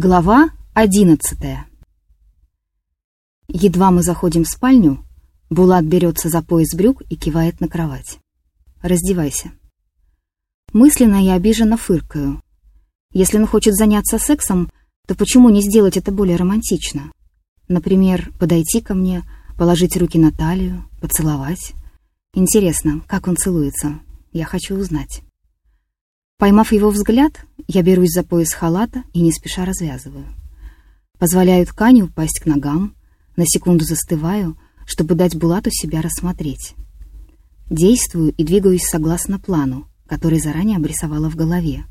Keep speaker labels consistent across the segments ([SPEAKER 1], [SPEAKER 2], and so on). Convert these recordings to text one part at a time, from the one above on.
[SPEAKER 1] Глава одиннадцатая Едва мы заходим в спальню, Булат берется за пояс брюк и кивает на кровать. «Раздевайся». Мысленно я обиженно фыркаю. Если он хочет заняться сексом, то почему не сделать это более романтично? Например, подойти ко мне, положить руки на талию, поцеловать. Интересно, как он целуется? Я хочу узнать. Поймав его взгляд, я берусь за пояс халата и не спеша развязываю. Позволяю ткани упасть к ногам, на секунду застываю, чтобы дать Булату себя рассмотреть. Действую и двигаюсь согласно плану, который заранее обрисовала в голове.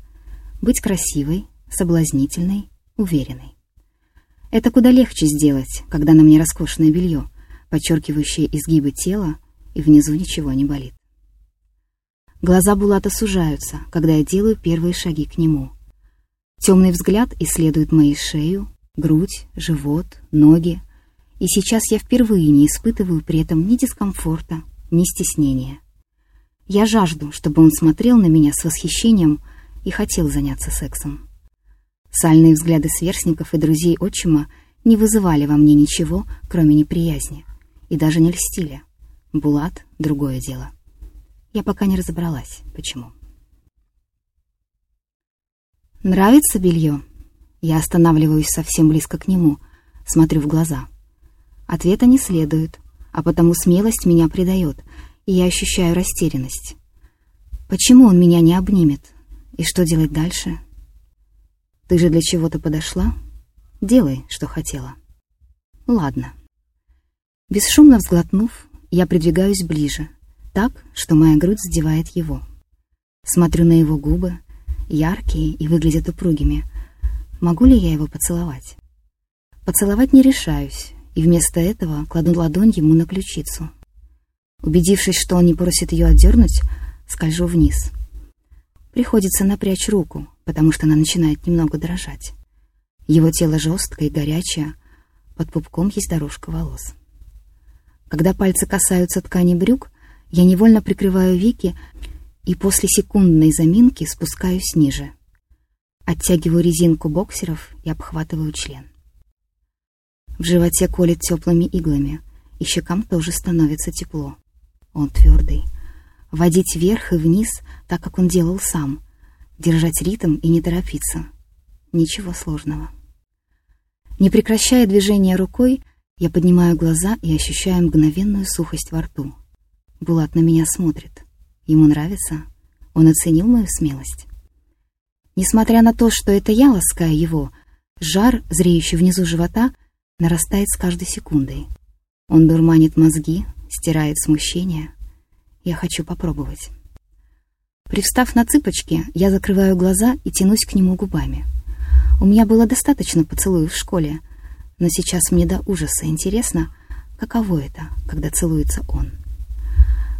[SPEAKER 1] Быть красивой, соблазнительной, уверенной. Это куда легче сделать, когда на мне роскошное белье, подчеркивающее изгибы тела, и внизу ничего не болит. Глаза Булата сужаются, когда я делаю первые шаги к нему. Темный взгляд исследует мою шею, грудь, живот, ноги. И сейчас я впервые не испытываю при этом ни дискомфорта, ни стеснения. Я жажду, чтобы он смотрел на меня с восхищением и хотел заняться сексом. Сальные взгляды сверстников и друзей отчима не вызывали во мне ничего, кроме неприязни, и даже не льстили. Булат — другое дело. Я пока не разобралась, почему. «Нравится белье?» Я останавливаюсь совсем близко к нему, смотрю в глаза. Ответа не следует, а потому смелость меня придает, и я ощущаю растерянность. Почему он меня не обнимет? И что делать дальше? Ты же для чего-то подошла? Делай, что хотела. Ладно. Бесшумно взглотнув, я придвигаюсь ближе, так, что моя грудь задевает его. Смотрю на его губы, яркие и выглядят упругими. Могу ли я его поцеловать? Поцеловать не решаюсь, и вместо этого кладу ладонь ему на ключицу. Убедившись, что он не просит ее отдернуть, скольжу вниз. Приходится напрячь руку, потому что она начинает немного дрожать. Его тело жесткое и горячее, под пупком есть дорожка волос. Когда пальцы касаются ткани брюк, я невольно прикрываю веки и после секундной заминки спускаюсь ниже. Оттягиваю резинку боксеров и обхватываю член. В животе колет теплыми иглами, и щекам тоже становится тепло. Он твердый. Водить вверх и вниз, так как он делал сам. Держать ритм и не торопиться. Ничего сложного. Не прекращая движения рукой, я поднимаю глаза и ощущаю мгновенную сухость во рту. Булат на меня смотрит. Ему нравится. Он оценил мою смелость. Несмотря на то, что это я ласкаю его, жар, зреющий внизу живота, нарастает с каждой секундой. Он дурманит мозги, стирает смущение. Я хочу попробовать. Привстав на цыпочки, я закрываю глаза и тянусь к нему губами. У меня было достаточно поцелуев в школе, но сейчас мне до ужаса интересно, каково это, когда целуется он.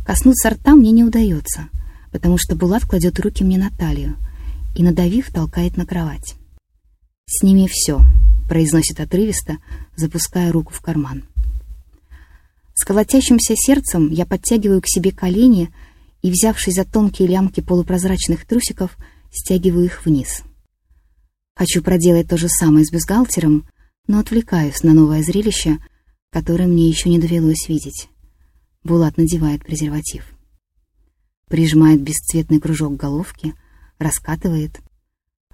[SPEAKER 1] Коснуться рта мне не удается, потому что Булат кладет руки мне на талию и, надавив, толкает на кровать. «Сними все», — произносит отрывисто, запуская руку в карман. С колотящимся сердцем я подтягиваю к себе колени и, взявшись за тонкие лямки полупрозрачных трусиков, стягиваю их вниз. Хочу проделать то же самое с бюстгальтером, но отвлекаюсь на новое зрелище, которое мне еще не довелось видеть. Булат надевает презерватив. Прижимает бесцветный кружок головки, раскатывает.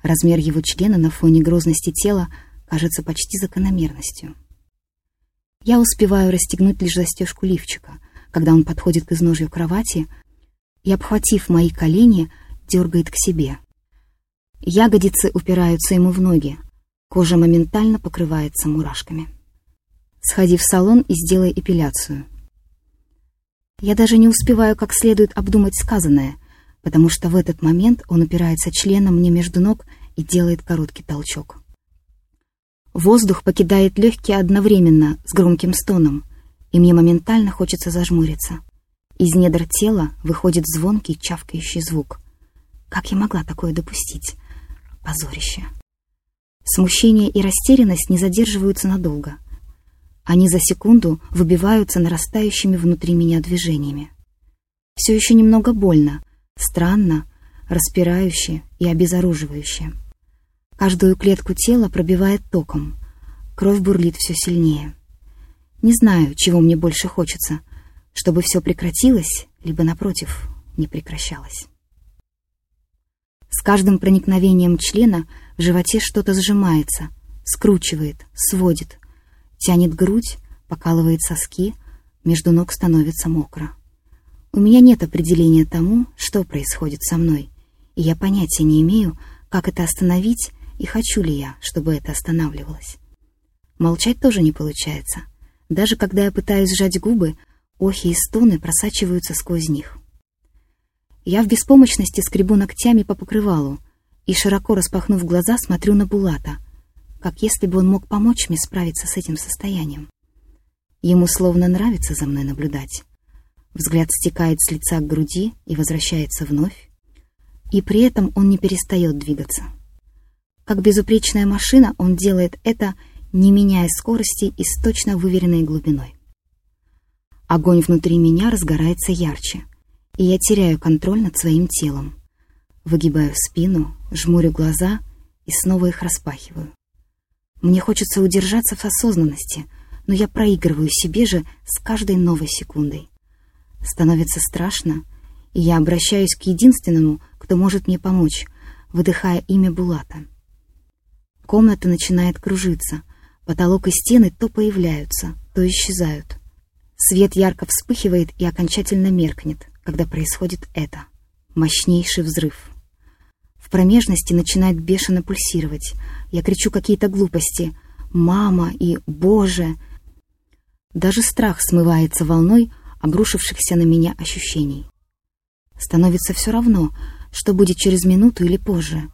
[SPEAKER 1] Размер его члена на фоне грозности тела кажется почти закономерностью. Я успеваю расстегнуть лишь застежку лифчика, когда он подходит к изножью кровати и, обхватив мои колени, дергает к себе. Ягодицы упираются ему в ноги, кожа моментально покрывается мурашками. Сходи в салон и сделай эпиляцию. Я даже не успеваю как следует обдумать сказанное, потому что в этот момент он упирается членом мне между ног и делает короткий толчок. Воздух покидает легкие одновременно с громким стоном, и мне моментально хочется зажмуриться. Из недр тела выходит звонкий чавкающий звук. Как я могла такое допустить? Позорище. Смущение и растерянность не задерживаются надолго. Они за секунду выбиваются нарастающими внутри меня движениями. Все еще немного больно, странно, распирающе и обезоруживающе. Каждую клетку тела пробивает током. Кровь бурлит все сильнее. Не знаю, чего мне больше хочется, чтобы все прекратилось, либо, напротив, не прекращалось. С каждым проникновением члена в животе что-то сжимается, скручивает, сводит, тянет грудь, покалывает соски, между ног становится мокро. У меня нет определения тому, что происходит со мной, и я понятия не имею, как это остановить и хочу ли я, чтобы это останавливалось. Молчать тоже не получается. Даже когда я пытаюсь сжать губы, охи и стоны просачиваются сквозь них. Я в беспомощности скребу ногтями по покрывалу и, широко распахнув глаза, смотрю на Булата, как если бы он мог помочь мне справиться с этим состоянием. Ему словно нравится за мной наблюдать. Взгляд стекает с лица к груди и возвращается вновь, и при этом он не перестает двигаться. Как безупречная машина он делает это, не меняя скорости и с точно выверенной глубиной. Огонь внутри меня разгорается ярче, и я теряю контроль над своим телом. Выгибаю спину, жмурю глаза и снова их распахиваю. Мне хочется удержаться в осознанности, но я проигрываю себе же с каждой новой секундой. Становится страшно, и я обращаюсь к единственному, кто может мне помочь, выдыхая имя Булата. Комната начинает кружиться, потолок и стены то появляются, то исчезают. Свет ярко вспыхивает и окончательно меркнет, когда происходит это. Мощнейший взрыв. Промежности начинает бешено пульсировать. Я кричу какие-то глупости. «Мама» и «Боже». Даже страх смывается волной обрушившихся на меня ощущений. Становится все равно, что будет через минуту или позже.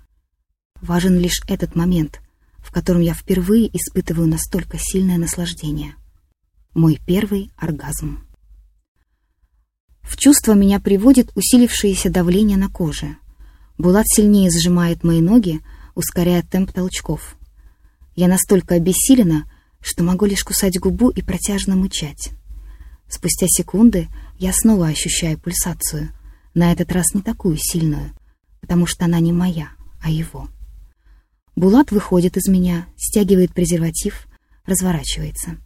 [SPEAKER 1] Важен лишь этот момент, в котором я впервые испытываю настолько сильное наслаждение. Мой первый оргазм. В чувство меня приводит усилившееся давление на коже. Булат сильнее сжимает мои ноги, ускоряя темп толчков. Я настолько обессилена, что могу лишь кусать губу и протяжно мычать. Спустя секунды я снова ощущаю пульсацию, на этот раз не такую сильную, потому что она не моя, а его. Булат выходит из меня, стягивает презерватив, разворачивается.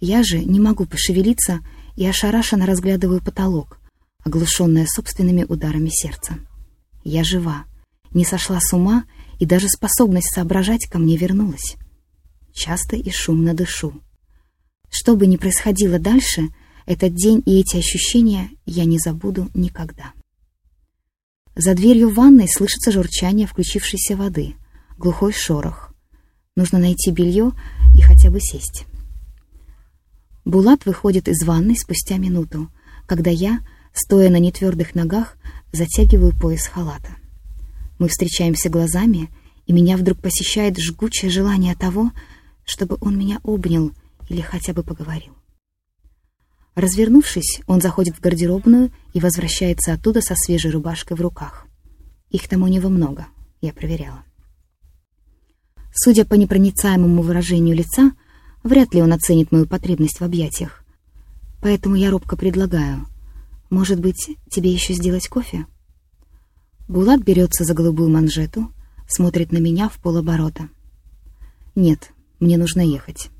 [SPEAKER 1] Я же не могу пошевелиться и ошарашенно разглядываю потолок, оглушенная собственными ударами сердца. Я жива, не сошла с ума, и даже способность соображать ко мне вернулась. Часто и шумно дышу. Что бы ни происходило дальше, этот день и эти ощущения я не забуду никогда. За дверью ванной слышится журчание включившейся воды — глухой шорох. Нужно найти белье и хотя бы сесть. Булат выходит из ванной спустя минуту, когда я, стоя на нетвердых ногах, затягиваю пояс халата. Мы встречаемся глазами, и меня вдруг посещает жгучее желание того, чтобы он меня обнял или хотя бы поговорил. Развернувшись, он заходит в гардеробную и возвращается оттуда со свежей рубашкой в руках. Их там у него много, я проверяла. Судя по непроницаемому выражению лица, вряд ли он оценит мою потребность в объятиях. Поэтому я робко предлагаю. Может быть, тебе еще сделать кофе? Булат берется за голубую манжету, смотрит на меня в полоборота. Нет, мне нужно ехать.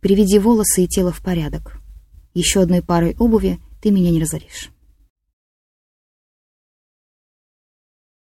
[SPEAKER 1] Приведи волосы и тело в порядок. Еще одной парой обуви ты меня не разоришь.